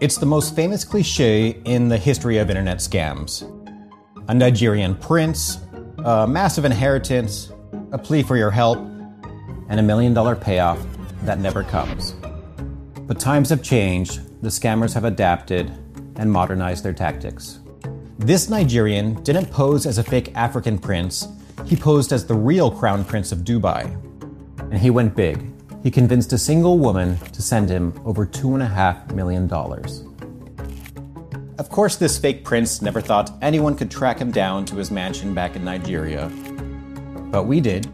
It's the most famous cliche in the history of internet scams. A Nigerian prince, a massive inheritance, a plea for your help, and a million dollar payoff that never comes. But times have changed, the scammers have adapted and modernized their tactics. This Nigerian didn't pose as a fake African prince, he posed as the real crown prince of Dubai. And he went big. He convinced a single woman to send him over $2.5 million. Of course, this fake prince never thought anyone could track him down to his mansion back in Nigeria. But we did.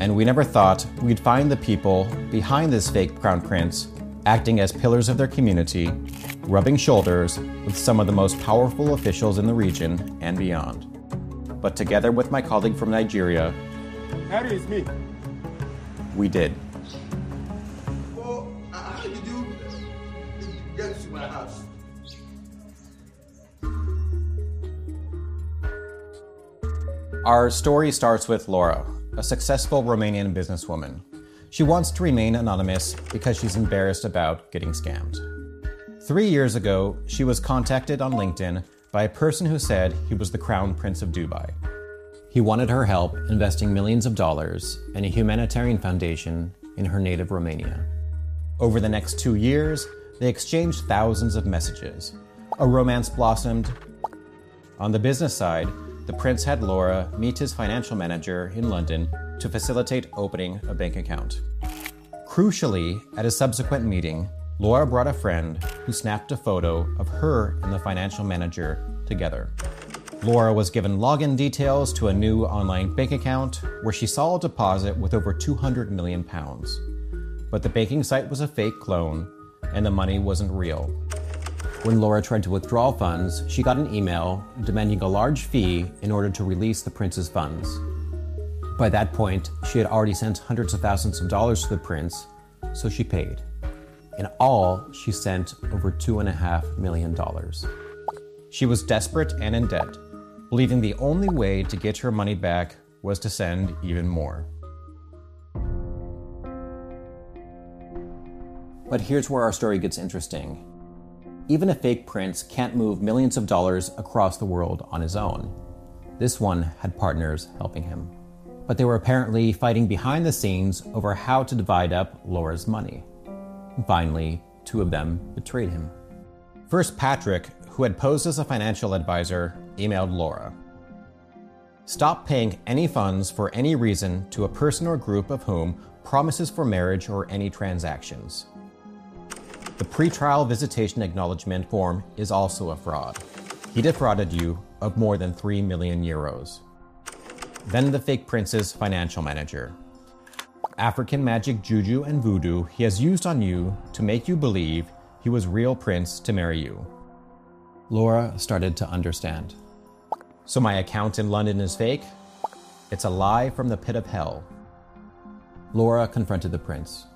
And we never thought we'd find the people behind this fake crown prince acting as pillars of their community, rubbing shoulders with some of the most powerful officials in the region and beyond. But together with my colleague from Nigeria, Harry, me. we did. Uh, how did you get to my house? Our story starts with Laura, a successful Romanian businesswoman. She wants to remain anonymous because she's embarrassed about getting scammed. Three years ago, she was contacted on LinkedIn by a person who said he was the Crown Prince of Dubai. He wanted her help investing millions of dollars in a humanitarian foundation in her native Romania. Over the next two years, they exchanged thousands of messages. A romance blossomed. On the business side, the prince had Laura meet his financial manager in London to facilitate opening a bank account. Crucially, at a subsequent meeting, Laura brought a friend who snapped a photo of her and the financial manager together. Laura was given login details to a new online bank account where she saw a deposit with over 200 million pounds. But the banking site was a fake clone and the money wasn't real. When Laura tried to withdraw funds, she got an email demanding a large fee in order to release the prince's funds. By that point, she had already sent hundreds of thousands of dollars to the prince, so she paid. In all, she sent over $2.5 million. She was desperate and in debt, believing the only way to get her money back was to send even more. But here's where our story gets interesting. Even a fake prince can't move millions of dollars across the world on his own. This one had partners helping him. But they were apparently fighting behind the scenes over how to divide up Laura's money. Finally, two of them betrayed him. First, Patrick, who had posed as a financial advisor, emailed Laura. Stop paying any funds for any reason to a person or group of whom promises for marriage or any transactions. The pretrial visitation acknowledgement form is also a fraud. He defrauded you of more than 3 million euros. Then the fake prince's financial manager. African magic juju and voodoo he has used on you to make you believe he was real prince to marry you. Laura started to understand. So my account in London is fake? It's a lie from the pit of hell. Laura confronted the prince.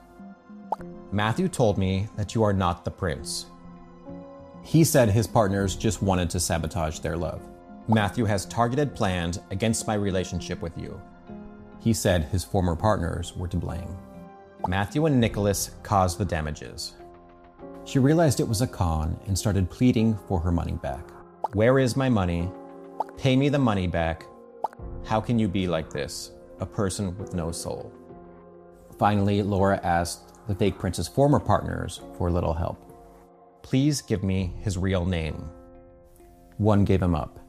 Matthew told me that you are not the prince. He said his partners just wanted to sabotage their love. Matthew has targeted plans against my relationship with you. He said his former partners were to blame. Matthew and Nicholas caused the damages. She realized it was a con and started pleading for her money back. Where is my money? Pay me the money back. How can you be like this? A person with no soul. Finally, Laura asked the fake prince's former partners for a little help. Please give me his real name. One gave him up.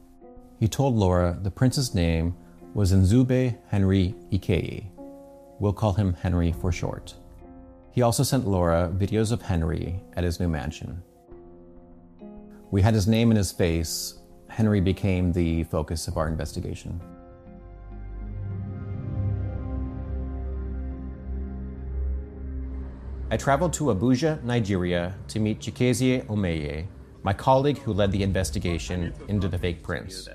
He told Laura the prince's name was Nzube Henry Ikei. We'll call him Henry for short. He also sent Laura videos of Henry at his new mansion. We had his name and his face. Henry became the focus of our investigation. I traveled to Abuja, Nigeria to meet Chikezie Omeje, my colleague who led the investigation into the fake prince.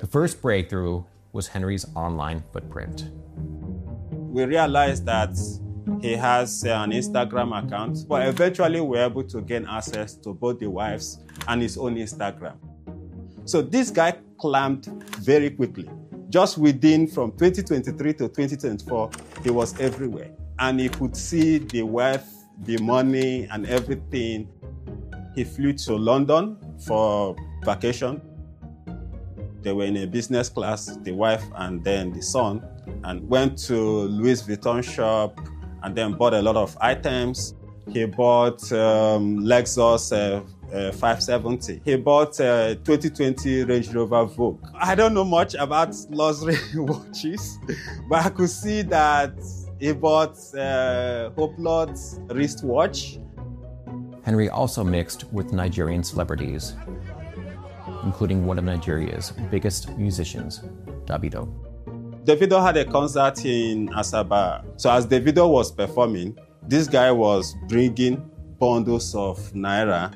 The first breakthrough was Henry's online footprint. We realized that he has uh, an Instagram account, but eventually we were able to gain access to both the wife's and his own Instagram. So this guy climbed very quickly. Just within from 2023 to 2024, he was everywhere. And he could see the wealth, the money, and everything. He flew to London for vacation. They were in a business class, the wife and then the son, and went to Louis Vuitton shop and then bought a lot of items. He bought um, Lexus uh, uh, 570. He bought a 2020 Range Rover Vogue. I don't know much about luxury watches, but I could see that he bought uh, wristwatch. Henry also mixed with Nigerian celebrities, including one of Nigeria's biggest musicians, Davido. Davido had a concert in Asaba. So as Davido was performing, this guy was bringing bundles of naira,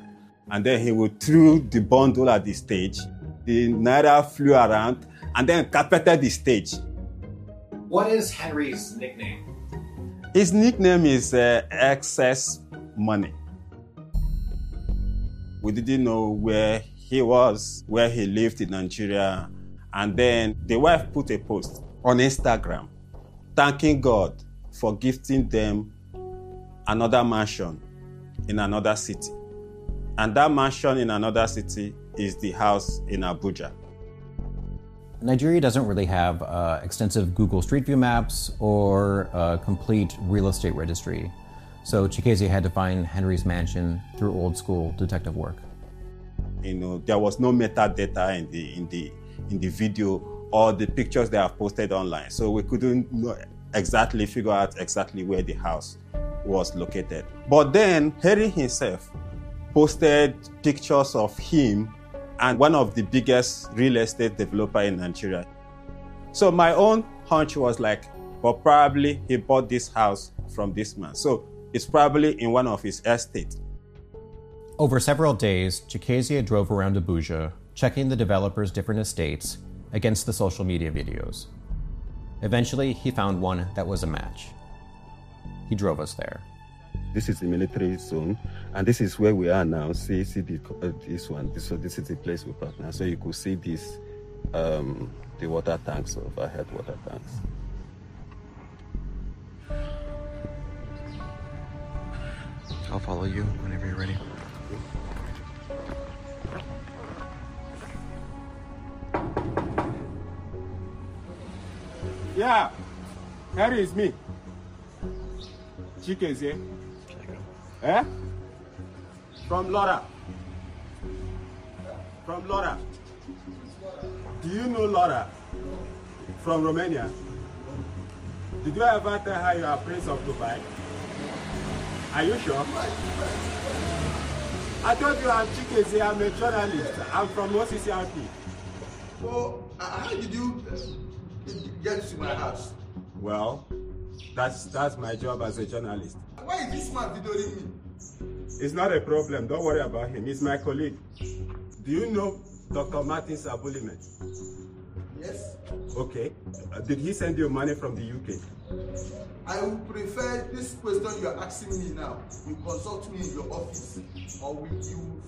and then he would throw the bundle at the stage. The naira flew around, and then carpeted the stage. What is Henry's nickname? His nickname is uh, Excess Money. We didn't know where he was, where he lived in Nigeria, and then the wife put a post on Instagram thanking God for gifting them another mansion in another city. And that mansion in another city is the house in Abuja. Nigeria doesn't really have uh, extensive Google Street View maps or a complete real estate registry. So Chikezie had to find Henry's mansion through old school detective work. You know, there was no metadata in the in the in the video or the pictures they have posted online. So we couldn't exactly figure out exactly where the house was located. But then Henry himself posted pictures of him and one of the biggest real estate developer in Nigeria. So my own hunch was like, well, probably he bought this house from this man. So it's probably in one of his estates. Over several days, Chikezie drove around Abuja, checking the developer's different estates against the social media videos. Eventually, he found one that was a match. He drove us there. This is the military zone, and this is where we are now. See, see the, uh, this one. This, so this is the place we park now. So you could see this, um, the water tanks, overhead water tanks. I'll follow you whenever you're ready. Yeah, Harry is me. Chikezie. Eh? From Laura. From Laura. Do you know Laura? From Romania. Did you ever tell her you are Prince of Dubai? Are you sure? I told you I'm Chikezie, I'm a journalist. I'm from OCCRP. So, uh, how did you get to my house? Well, that's that's my job as a journalist. Why is this man videoing me? It's not a problem. Don't worry about him. He's my colleague. Do you know Dr. Martin Sabulimen? Yes. Okay. Uh, did he send you money from the UK? I would prefer this question you are asking me now. You consult me in your office, or you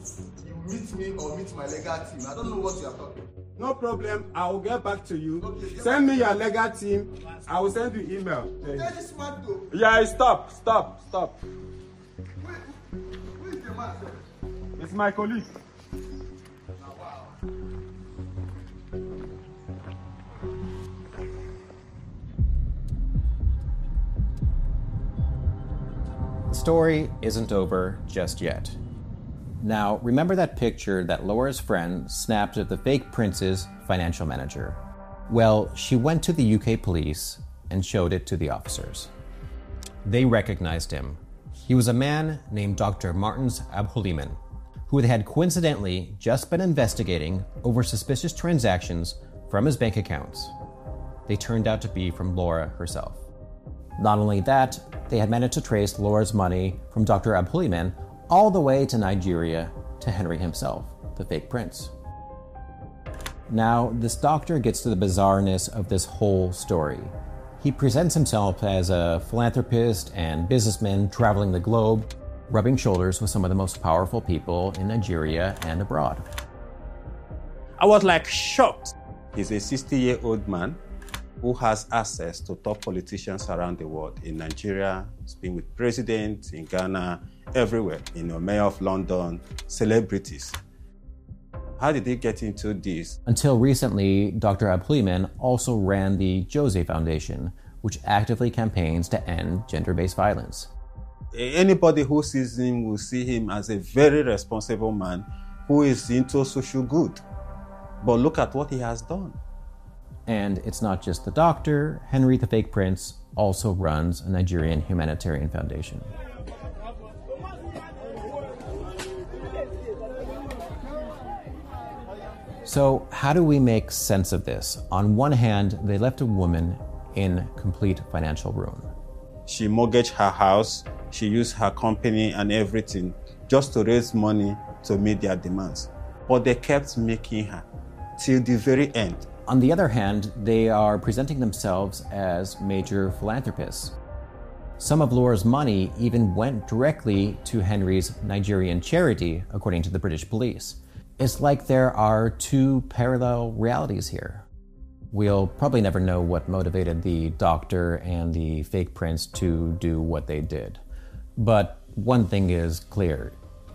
you meet me or meet my legal team. I don't know what you are talking. No problem. I will get back to you. Okay, Send me your legal team. I will send you email. Tell this man to. Yeah, stop, stop, stop. Wait, who is the man? It's my colleague. Wow. The story isn't over just yet. Now, remember that picture that Laura's friend snapped of the fake prince's financial manager? Well, she went to the UK police and showed it to the officers. They recognized him. He was a man named Dr. Martins Abhuliman, who they had coincidentally just been investigating over suspicious transactions from his bank accounts. They turned out to be from Laura herself. Not only that, they had managed to trace Laura's money from Dr. Abhuliman all the way to Nigeria to Henry himself, the fake prince. Now, this doctor gets to the bizarreness of this whole story. He presents himself as a philanthropist and businessman traveling the globe, rubbing shoulders with some of the most powerful people in Nigeria and abroad. I I was like shocked. He's a 60 year old man who has access to top politicians around the world. In Nigeria, he's been with presidents, in Ghana, everywhere, you know, mayor of London, celebrities. How did he get into this? Until recently, Dr. Aboulimene also ran the Jose Foundation, which actively campaigns to end gender based violence. Anybody who sees him will see him as a very responsible man who is into social good. But look at what he has done. And it's not just the doctor, Henry the Fake Prince also runs a Nigerian humanitarian foundation. So, how do we make sense of this? On one hand, they left a woman in complete financial ruin. She mortgaged her house, she used her company and everything just to raise money to meet their demands. But they kept making her till the very end. On the other hand, they are presenting themselves as major philanthropists. Some of Laura's money even went directly to Henry's Nigerian charity, according to the British police. It's like there are two parallel realities here. We'll probably never know what motivated the doctor and the fake prince to do what they did. But one thing is clear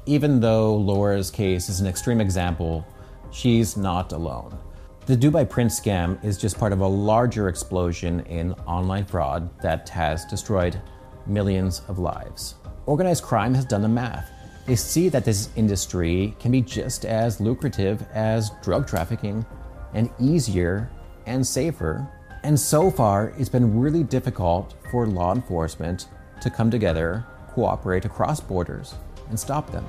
even though Laura's case is an extreme example, she's not alone. The Dubai Prince scam is just part of a larger explosion in online fraud that has destroyed millions of lives. Organized crime has done the math. They see that this industry can be just as lucrative as drug trafficking and easier and safer. And so far, it's been really difficult for law enforcement to come together, cooperate across borders, and stop them.